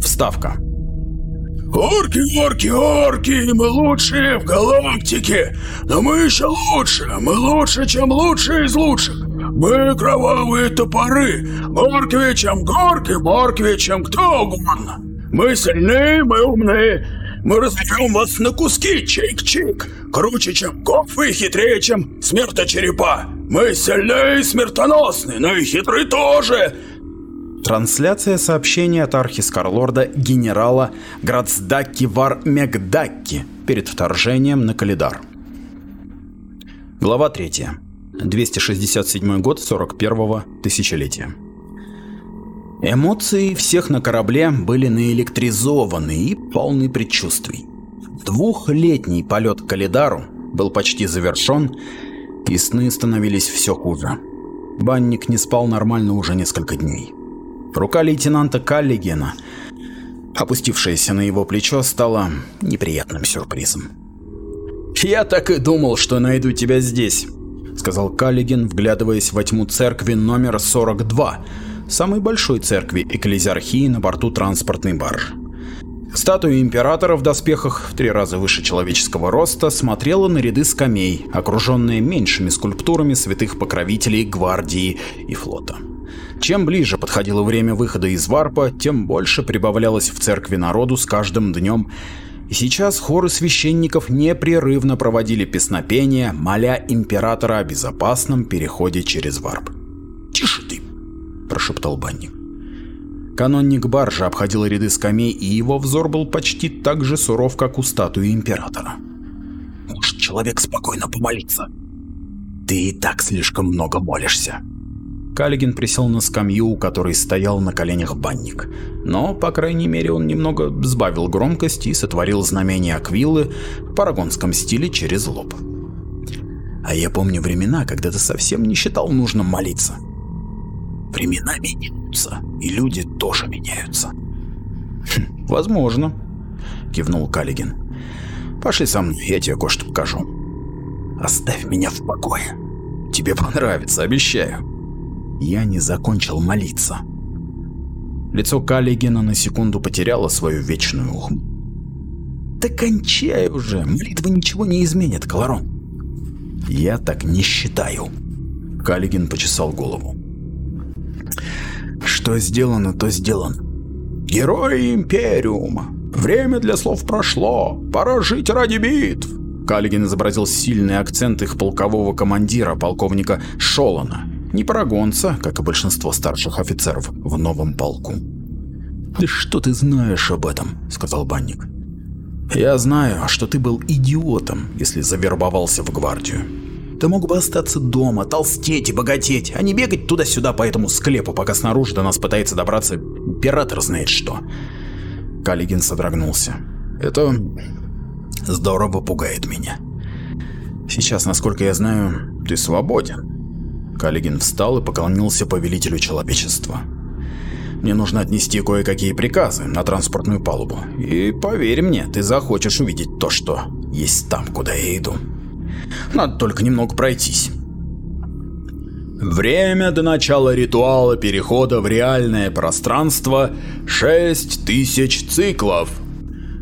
Вставка. Орки, орки, орки, мы лучшие в галактике, но мы еще лучше, мы лучше, чем лучшие из лучших. Мы кровавые топоры, морквее, чем горки, морквее, чем кто угодно. Мы сильны, мы умны, мы разобьем вас на куски, чик-чик, круче, чем кофе и хитрее, чем смерточерепа. Мы сильны и смертоносны, но и хитры тоже. Трансляция сообщения от архискарлорда генерала Грацдакки Вар Мегдакки перед вторжением на Калидар. Глава 3. 267 год 41-го тысячелетия. Эмоции всех на корабле были наэлектризованы и полны предчувствий. Двухлетний полет к Калидару был почти завершен, и сны становились все хуже. Банник не спал нормально уже несколько дней. Рука лейтенанта Каллигена, опустившаяся на его плечо, стала неприятным сюрпризом. «Я так и думал, что найду тебя здесь», — сказал Каллиген, вглядываясь во тьму церкви номер 42, самой большой церкви экклезиархии на борту транспортной баржи. Статуя императора в доспехах в три раза выше человеческого роста смотрела на ряды скамей, окруженные меньшими скульптурами святых покровителей гвардии и флота. Чем ближе подходило время выхода из варпа, тем больше прибавлялось в церкви народу с каждым днем, и сейчас хоры священников непрерывно проводили песнопения, моля императора о безопасном переходе через варп. «Тише ты!» – прошептал банник. Канонник баржи обходил ряды скамей, и его взор был почти так же суров, как у статуи императора. «Может человек спокойно помолиться? Ты и так слишком много молишься!» Каллиген присел на скамью, у которой стоял на коленях банник. Но, по крайней мере, он немного сбавил громкость и сотворил знамение Аквилы в парагонском стиле через лоб. А я помню времена, когда ты совсем не считал нужным молиться. Времена меняются, и люди тоже меняются. Хм, возможно, кивнул Каллиген. Пошли со мной, я тебе кое-что покажу. Оставь меня в покое. Тебе понравится, обещаю. Я не закончил молиться. Лицо Каллигена на секунду потеряло свою вечную ухмылку. Да кончай уже, молитва ничего не изменит, Колорон. Я так не считаю. Каллиген почесал голову. Что сделано, то сделано. Герои Империума. Время для слов прошло. Пора жить ради битв. Каллиген изобразил сильный акцент их полкового командира, полковника Шолана, не парагонца, как и большинство старших офицеров в новом полку. «Да что ты знаешь об этом?» – сказал банник. «Я знаю, что ты был идиотом, если завербовался в гвардию. Ты мог бы остаться дома, толстеть и богатеть, а не бегать туда-сюда по этому склепу, пока снаружи до нас пытается добраться император знает что». Каллигин содрогнулся. «Это здорово пугает меня. Сейчас, насколько я знаю, ты свободен. Каллигин встал и поклонился повелителю человечества. Мне нужно отнести кое-какие приказы на транспортную палубу. И поверь мне, ты захочешь увидеть то, что есть там, куда я иду. Надо только немного пройтись. Время до начала ритуала перехода в реальное пространство 6000 циклов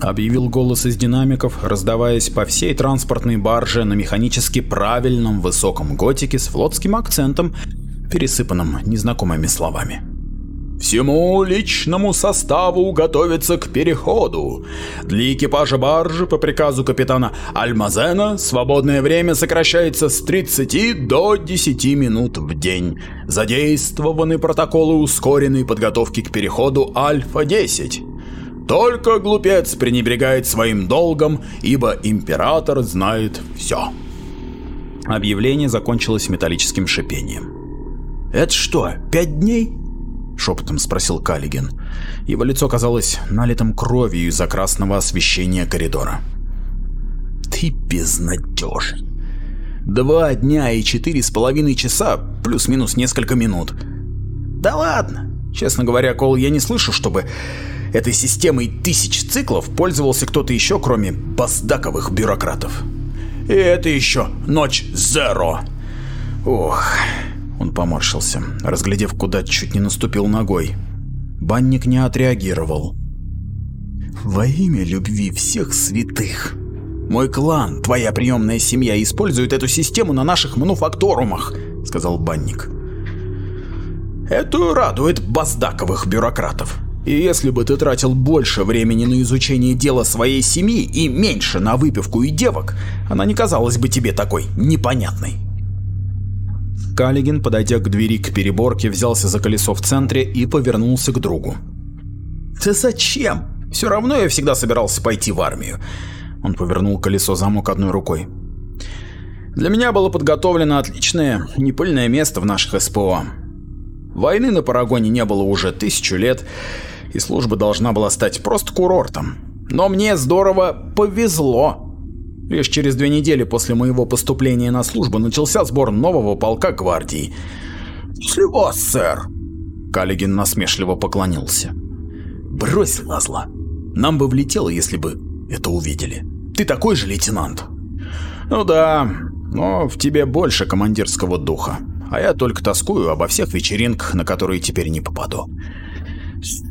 объявил голос из динамиков, раздаваясь по всей транспортной барже на механически правильном высоком готике с флотским акцентом, пересыпанным незнакомыми словами. Всему личному составу готовиться к переходу. Для экипажа баржи по приказу капитана Альмазена свободное время сокращается с 30 до 10 минут в день. Задействованы протоколы ускоренной подготовки к переходу Альфа-10. Только глупец пренебрегает своим долгом, ибо император знает все. Объявление закончилось металлическим шипением. «Это что, пять дней?» – шепотом спросил Каллиген. Его лицо казалось налитым кровью из-за красного освещения коридора. «Ты безнадежен. Два дня и четыре с половиной часа, плюс-минус несколько минут. Да ладно. Честно говоря, Кол, я не слышу, чтобы Этой системой тысяч циклов пользовался кто-то еще, кроме басдаковых бюрократов. И это еще ночь Зеро. Ох, он поморщился, разглядев, куда чуть не наступил ногой. Банник не отреагировал. Во имя любви всех святых. Мой клан, твоя приемная семья, используют эту систему на наших мануфакторумах, сказал банник. Это радует баздаковых бюрократов. И если бы ты тратил больше времени на изучение дела своей семьи и меньше на выпивку и девок, она не казалась бы тебе такой непонятной. Каллигин, подойдя к двери к переборке, взялся за колесо в центре и повернулся к другу. «Да зачем? Все равно я всегда собирался пойти в армию. Он повернул колесо замок одной рукой. Для меня было подготовлено отличное, непыльное место в наших СПО. Войны на Парагоне не было уже тысячу лет, и служба должна была стать просто курортом. Но мне здорово повезло. Лишь через две недели после моего поступления на службу начался сбор нового полка гвардии. «После вас, сэр!» Каллигин насмешливо поклонился. «Брось, Лазла. Нам бы влетело, если бы это увидели. Ты такой же лейтенант. Ну да, но в тебе больше командирского духа. А я только тоскую обо всех вечеринках, на которые теперь не попаду.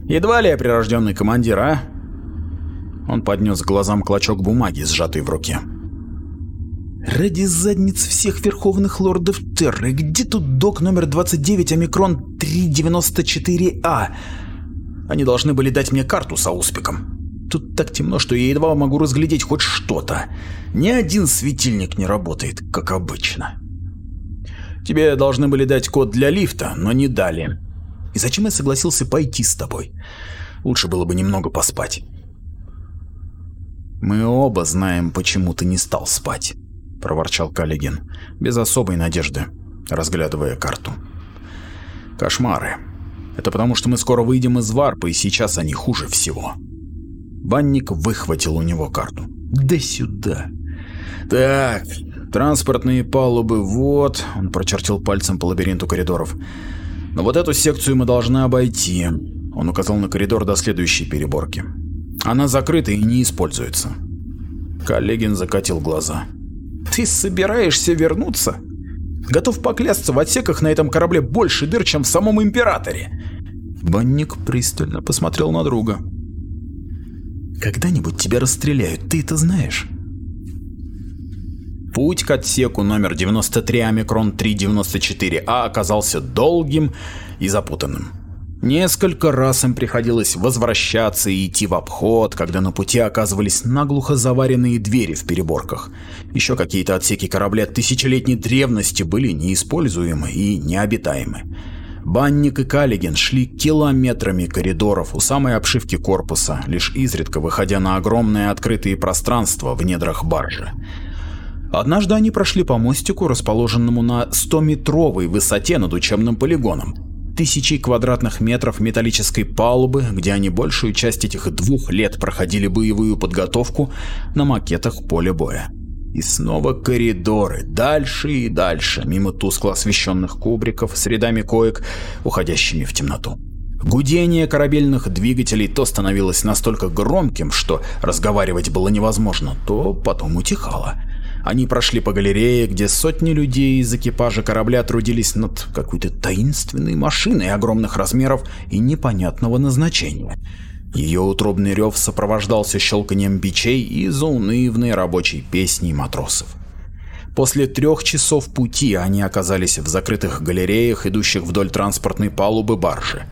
Едва ли я прирожденный командир, а? Он поднес к глазам клочок бумаги, сжатый в руке. Ради задниц всех верховных лордов Терры, где тут док номер 29 Омикрон 394А? Они должны были дать мне карту с ауспиком. Тут так темно, что я едва могу разглядеть хоть что-то. Ни один светильник не работает, как обычно. Тебе должны были дать код для лифта, но не дали. И зачем я согласился пойти с тобой? Лучше было бы немного поспать. Мы оба знаем, почему ты не стал спать, проворчал Каллигин, без особой надежды, разглядывая карту. Кошмары. Это потому, что мы скоро выйдем из варпа, и сейчас они хуже всего. Банник выхватил у него карту. «Да сюда!» «Так, транспортные палубы, вот...» Он прочертил пальцем по лабиринту коридоров. «Но вот эту секцию мы должны обойти». Он указал на коридор до следующей переборки. «Она закрыта и не используется». Коллегин закатил глаза. «Ты собираешься вернуться? Готов поклясться, в отсеках на этом корабле больше дыр, чем в самом Императоре!» Банник пристально посмотрел на друга. Когда-нибудь тебя расстреляют, ты это знаешь. Путь к отсеку номер 93 Омикрон 394А оказался долгим и запутанным. Несколько раз им приходилось возвращаться и идти в обход, когда на пути оказывались наглухо заваренные двери в переборках. Еще какие-то отсеки корабля тысячелетней древности были неиспользуемы и необитаемы. Банник и Каллиген шли километрами коридоров у самой обшивки корпуса, лишь изредка выходя на огромные открытые пространства в недрах баржи. Однажды они прошли по мостику, расположенному на 100-метровой высоте над учебным полигоном. Тысячи квадратных метров металлической палубы, где они большую часть этих двух лет проходили боевую подготовку на макетах поля боя. И снова коридоры, дальше и дальше, мимо тускло освещенных кубриков с рядами коек, уходящими в темноту. Гудение корабельных двигателей то становилось настолько громким, что разговаривать было невозможно, то потом утихало. Они прошли по галерее, где сотни людей из экипажа корабля трудились над какой-то таинственной машиной огромных размеров и непонятного назначения. Ее утробный рев сопровождался щелканием бичей и заунывной рабочей песней матросов. После трех часов пути они оказались в закрытых галереях, идущих вдоль транспортной палубы баржи.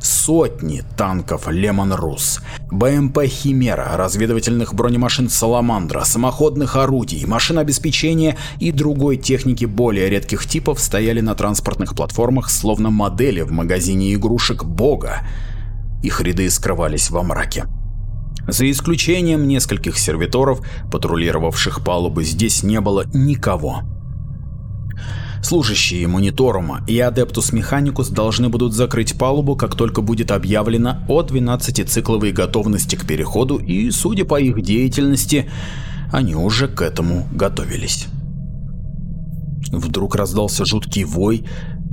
Сотни танков Лемон Рус, БМП Химера, разведывательных бронемашин Саламандра, самоходных орудий, машин обеспечения и другой техники более редких типов стояли на транспортных платформах, словно модели в магазине игрушек Бога. Их ряды скрывались во мраке. За исключением нескольких сервиторов, патрулировавших палубы, здесь не было никого. Служащие мониторума и Адептус Механикус должны будут закрыть палубу, как только будет объявлено о 12-цикловой готовности к переходу, и, судя по их деятельности, они уже к этому готовились. Вдруг раздался жуткий вой,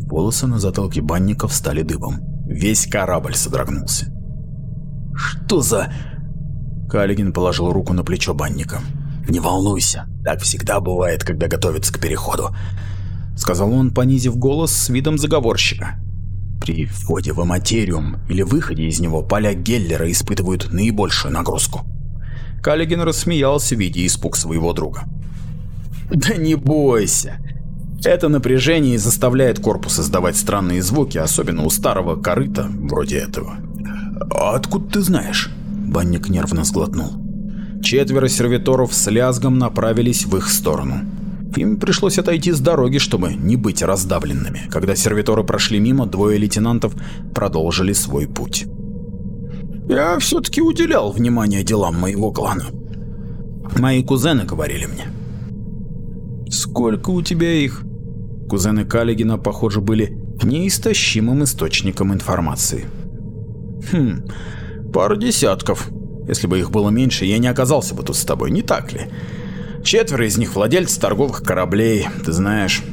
волосы на затылке банников стали дыбом. Весь корабль содрогнулся. «Что за...» Каллигин положил руку на плечо банника. «Не волнуйся, так всегда бывает, когда готовятся к переходу», — сказал он, понизив голос с видом заговорщика. При входе в Аматериум или выходе из него поля Геллера испытывают наибольшую нагрузку. Каллиген рассмеялся, видя испуг своего друга. «Да не бойся. Это напряжение заставляет корпус издавать странные звуки, особенно у старого корыта, вроде этого. «А откуда ты знаешь?» Банник нервно сглотнул. Четверо сервиторов с лязгом направились в их сторону. Им пришлось отойти с дороги, чтобы не быть раздавленными. Когда сервиторы прошли мимо, двое лейтенантов продолжили свой путь. Я все-таки уделял внимание делам моего клана. Мои кузены говорили мне. Сколько у тебя их? Кузены Каллигина, похоже, были неистощимым источником информации. Хм, пара десятков. Если бы их было меньше, я не оказался бы тут с тобой, не так ли? Четверо из них владельцы торговых кораблей, ты знаешь.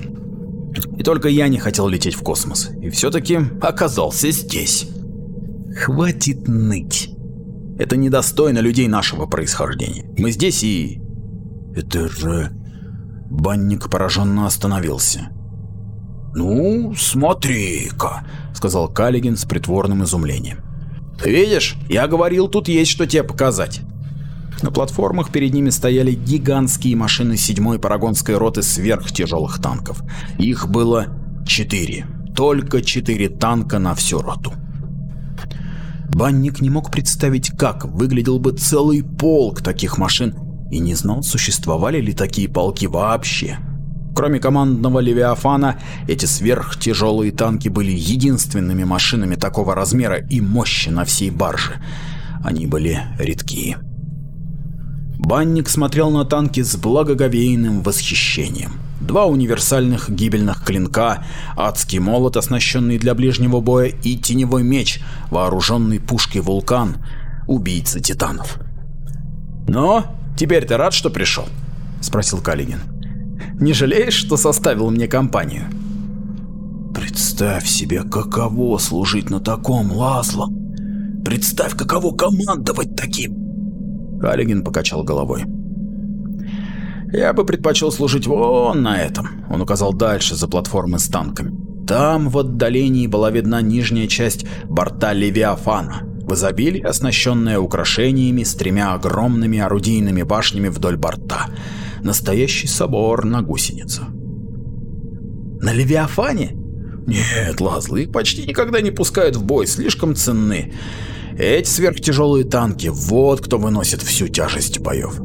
И только я не хотел лететь в космос, и все-таки оказался здесь. Хватит ныть. Это недостойно людей нашего происхождения. Мы здесь и... Это же... Банник пораженно остановился. «Ну, смотри-ка», — сказал Каллигин с притворным изумлением. видишь, я говорил, тут есть что тебе показать». На платформах перед ними стояли гигантские машины 7-й парагонской роты сверхтяжелых танков. Их было четыре. Только четыре танка на всю роту. Банник не мог представить, как выглядел бы целый полк таких машин и не знал, существовали ли такие полки вообще. Кроме командного Левиафана, эти сверхтяжелые танки были единственными машинами такого размера и мощи на всей барже. Они были редкие. Банник смотрел на танки с благоговейным восхищением. Два универсальных гибельных клинка, адский молот, оснащенный для ближнего боя, и теневой меч, вооруженный пушкой вулкан, убийца титанов. «Но, теперь ты рад, что пришел?» – спросил Калинин. Не жалеешь, что составил мне компанию? Представь себе, каково служить на таком, Ласло. Представь, каково командовать таким. Каллигин покачал головой. Я бы предпочел служить вон на этом. Он указал дальше за платформы с танками. Там в отдалении была видна нижняя часть борта Левиафана, в изобилии оснащенная украшениями с тремя огромными орудийными башнями вдоль борта настоящий собор на гусеницу. На Левиафане? Нет, Лазлы, их почти никогда не пускают в бой, слишком ценны. Эти сверхтяжелые танки, вот кто выносит всю тяжесть боев.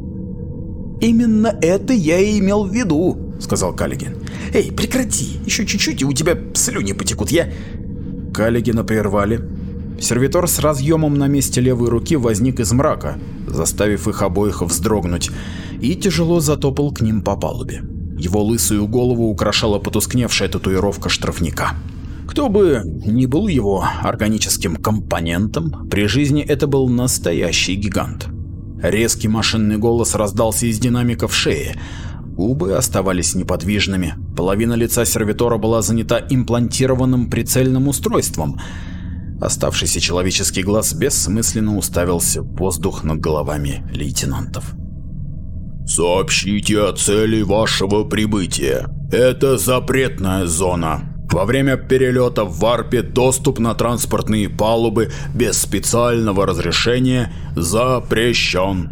«Именно это я и имел в виду», — сказал Каллиген. «Эй, прекрати, еще чуть-чуть, и у тебя слюни потекут, я...» Каллигена прервали. Сервитор с разъемом на месте левой руки возник из мрака, заставив их обоих вздрогнуть и тяжело затопал к ним по палубе. Его лысую голову украшала потускневшая татуировка штрафника. Кто бы ни был его органическим компонентом, при жизни это был настоящий гигант. Резкий машинный голос раздался из динамиков шеи. Губы оставались неподвижными, половина лица сервитора была занята имплантированным прицельным устройством. Оставшийся человеческий глаз бессмысленно уставился в воздух над головами лейтенантов. Сообщите о цели вашего прибытия. Это запретная зона. Во время перелета в варпе доступ на транспортные палубы без специального разрешения запрещен.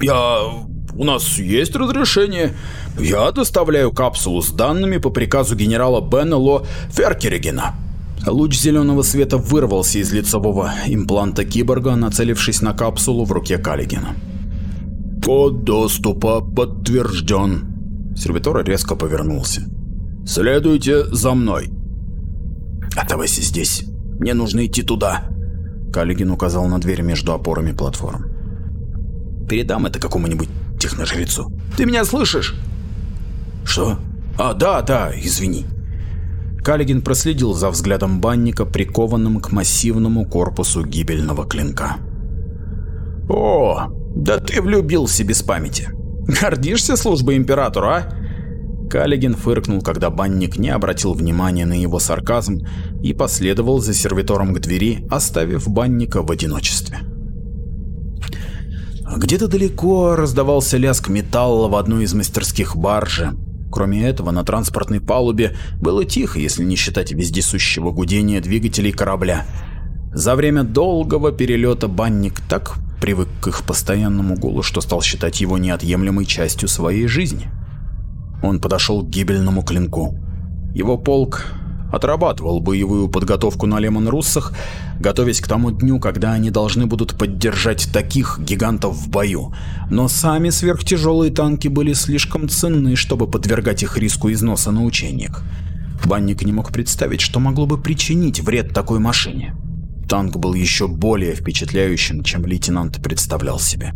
Я... У нас есть разрешение. Я доставляю капсулу с данными по приказу генерала Беннело Феркерегена. Луч зеленого света вырвался из лицевого импланта киборга, нацелившись на капсулу в руке Каллигена. Код доступа подтвержден. Сервитор резко повернулся. Следуйте за мной. Оставайся здесь. Мне нужно идти туда. Каллигин указал на дверь между опорами платформ. Передам это какому-нибудь техножрецу. Ты меня слышишь? Что? А, да, да, извини. Каллигин проследил за взглядом банника, прикованным к массивному корпусу гибельного клинка. «О, да ты влюбился без памяти. Гордишься службой императору, а? Каллиген фыркнул, когда банник не обратил внимания на его сарказм и последовал за сервитором к двери, оставив банника в одиночестве. Где-то далеко раздавался лязг металла в одной из мастерских баржи. Кроме этого, на транспортной палубе было тихо, если не считать вездесущего гудения двигателей корабля. За время долгого перелета банник так привык к их постоянному гулу, что стал считать его неотъемлемой частью своей жизни. Он подошел к гибельному клинку. Его полк отрабатывал боевую подготовку на Лемон-Руссах, готовясь к тому дню, когда они должны будут поддержать таких гигантов в бою. Но сами сверхтяжелые танки были слишком ценны, чтобы подвергать их риску износа на учениях. Банник не мог представить, что могло бы причинить вред такой машине. Танк был еще более впечатляющим, чем лейтенант представлял себе.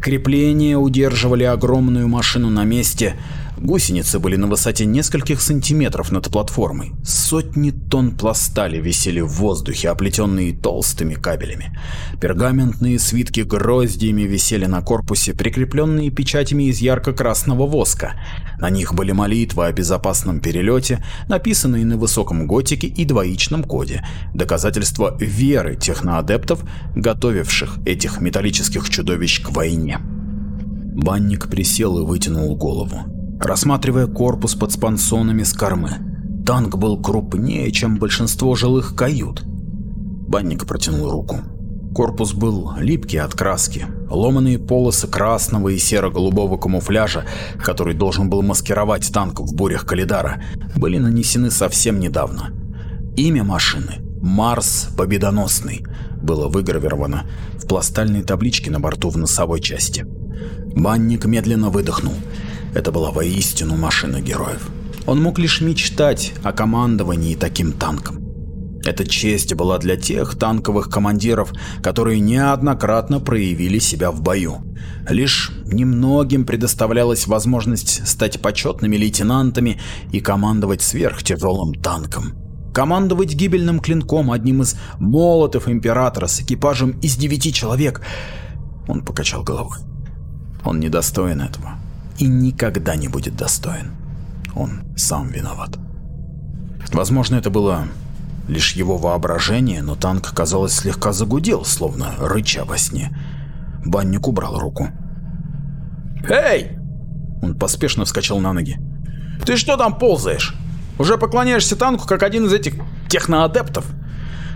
Крепления удерживали огромную машину на месте, Гусеницы были на высоте нескольких сантиметров над платформой. Сотни тонн пластали висели в воздухе, оплетенные толстыми кабелями. Пергаментные свитки гроздьями висели на корпусе, прикрепленные печатями из ярко-красного воска. На них были молитвы о безопасном перелете, написанные на высоком готике и двоичном коде, доказательство веры техноадептов, готовивших этих металлических чудовищ к войне. Банник присел и вытянул голову рассматривая корпус под спансонами с кормы. Танк был крупнее, чем большинство жилых кают. Банник протянул руку. Корпус был липкий от краски. Ломаные полосы красного и серо-голубого камуфляжа, который должен был маскировать танк в бурях Калидара, были нанесены совсем недавно. Имя машины «Марс Победоносный» было выгравировано в пластальной табличке на борту в носовой части. Банник медленно выдохнул. Это была воистину машина героев. Он мог лишь мечтать о командовании таким танком. Эта честь была для тех танковых командиров, которые неоднократно проявили себя в бою. Лишь немногим предоставлялась возможность стать почетными лейтенантами и командовать сверхтяжелым танком. Командовать гибельным клинком одним из молотов Императора с экипажем из девяти человек. Он покачал головой. Он недостоин этого и никогда не будет достоин. Он сам виноват. Возможно, это было лишь его воображение, но танк, казалось, слегка загудел, словно рыча во сне. Банник убрал руку. «Эй!» Он поспешно вскочил на ноги. «Ты что там ползаешь? Уже поклоняешься танку, как один из этих техноадептов?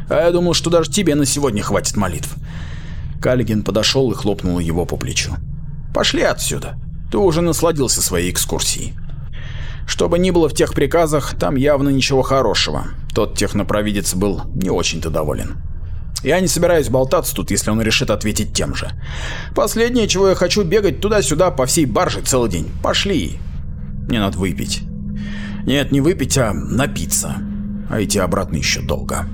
А я думал, что даже тебе на сегодня хватит молитв». Каллигин подошел и хлопнул его по плечу. «Пошли отсюда. Ты уже насладился своей экскурсией. Что бы ни было в тех приказах, там явно ничего хорошего. Тот технопровидец был не очень-то доволен. Я не собираюсь болтаться тут, если он решит ответить тем же. Последнее, чего я хочу, бегать туда-сюда по всей барже целый день. Пошли. Мне надо выпить. Нет, не выпить, а напиться. А идти обратно еще долго.